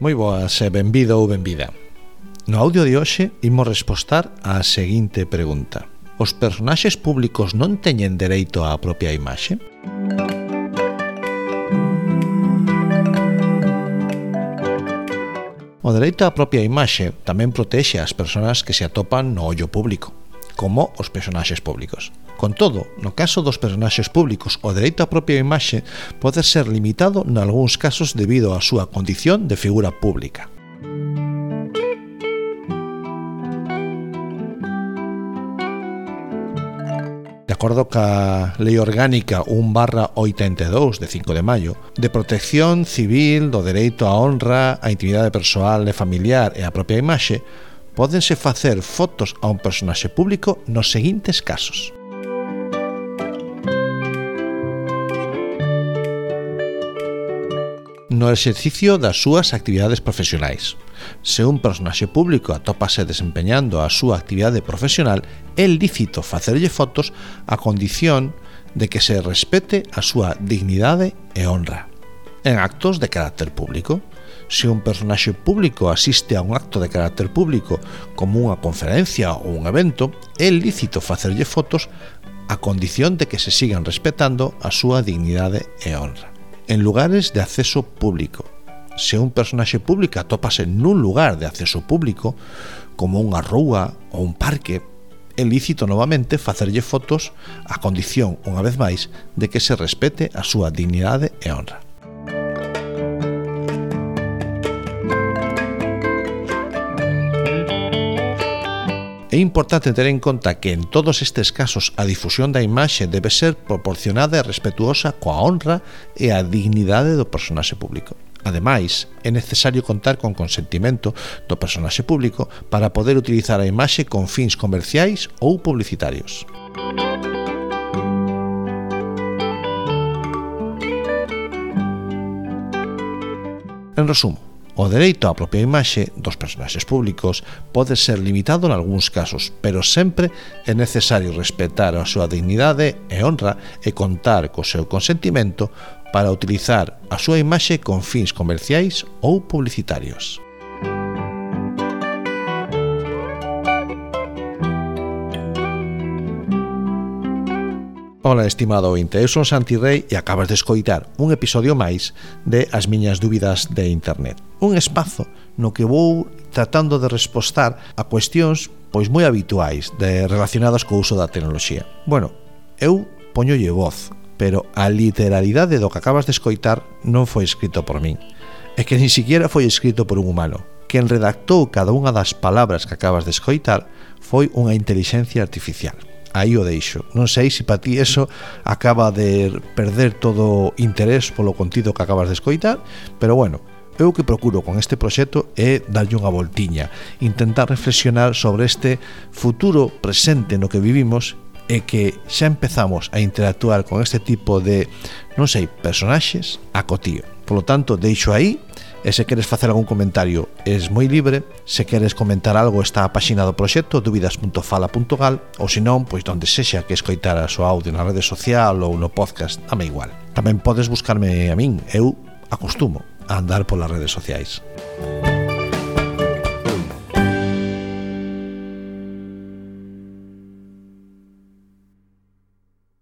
Moi boas e benvido ou benvida. No audio de hoxe imos respostar á seguinte pregunta. Os personaxes públicos non teñen dereito á propia imaxe? O dereito á propia imaxe tamén protexe ás persoas que se atopan no ollo público, como os personaxes públicos. Con todo, no caso dos personaxes públicos, o dereito á propia imaxe pode ser limitado nalgúns casos debido á súa condición de figura pública. De acordo ca Lei Orgánica 1 barra 82 de 5 de maio de protección civil do dereito á honra, á intimidade persoal e familiar e á propia imaxe, pódense facer fotos a un personaxe público nos seguintes casos. no exercicio das súas actividades profesionais. Se un personaxe público atópase desempeñando a súa actividade profesional, é lícito facerlle fotos a condición de que se respete a súa dignidade e honra. En actos de carácter público, se un personaxe público asiste a un acto de carácter público como unha conferencia ou un evento, é lícito facerlle fotos a condición de que se sigan respetando a súa dignidade e honra en lugares de acceso público. Se un personaxe público atópase nun lugar de acceso público, como unha rúa ou un parque, é lícito novamente facerlle fotos a condición, unha vez máis, de que se respete a súa dignidade e honra. É importante ter en conta que en todos estes casos a difusión da imaxe debe ser proporcionada e respetuosa coa honra e a dignidade do personaxe público. Ademais, é necesario contar con consentimento do personaxe público para poder utilizar a imaxe con fins comerciais ou publicitarios. En resumo, O dereito á propia imaxe dos personaxes públicos pode ser limitado en algúns casos, pero sempre é necesario respetar a súa dignidade e honra e contar co seu consentimento para utilizar a súa imaxe con fins comerciais ou publicitarios. Ola, estimado ointe, eu son Santi Rey e acabas de escoitar un episodio máis de As miñas dúbidas de internet. Un espazo no que vou tratando de respostar a cuestións pois moi habituais de relacionadas co uso da tecnoloxía. Bueno, eu poñolle voz, pero a literalidade do que acabas de escoitar non foi escrito por min. É que nin siquiera foi escrito por un humano. Quen redactou cada unha das palabras que acabas de escoitar foi unha intelixencia artificial aí o deixo. Non sei se para ti eso acaba de perder todo interés polo contido que acabas de escoitar, pero bueno, eu que procuro con este proxecto é darlle unha voltiña, intentar reflexionar sobre este futuro presente no que vivimos e que xa empezamos a interactuar con este tipo de, non sei, personaxes a cotío. Polo tanto, deixo aí e se queres facer algún comentario es moi libre, se queres comentar algo está a páxina do proxecto dúbidas.fala.gal ou senón, pois donde sexa que escoitaras o audio na rede social ou no podcast, dame igual. Tamén podes buscarme a min, eu acostumo a andar polas redes sociais. Música